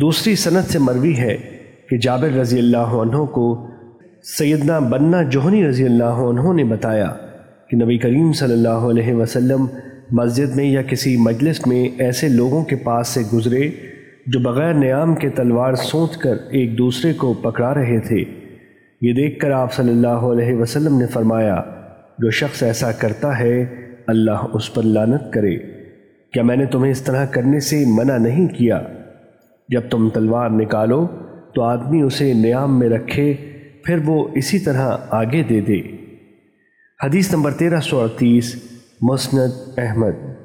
دوسری صنعت سے مروی ہے کہ جابر رضی اللہ عنہ کو سیدنا بننا جوہنی رضی اللہ عنہ نے بتایا کہ نبی کریم صلی اللہ علیہ وسلم مسجد میں یا کسی مجلس میں ایسے لوگوں کے پاس سے گزرے جو بغیر نیام کے تلوار سونت کر ایک دوسرے کو پکڑا رہے تھے۔ یہ دیکھ کر آپ صلی اللہ علیہ وسلم نے فرمایا، جو شخص ایسا کرتا ہے، اللہ اس پر لانت کرے۔ کیا میں نے تمہیں اس طرح کرنے سے منع نہیں کیا؟ جب تم تلوار نکالو تو آدمی اسے نیام میں رکھے، پھر وہ اسی طرح آگے دے دے۔ حدیث نمبر تیرہ سو اڑتیس، مسند احمد۔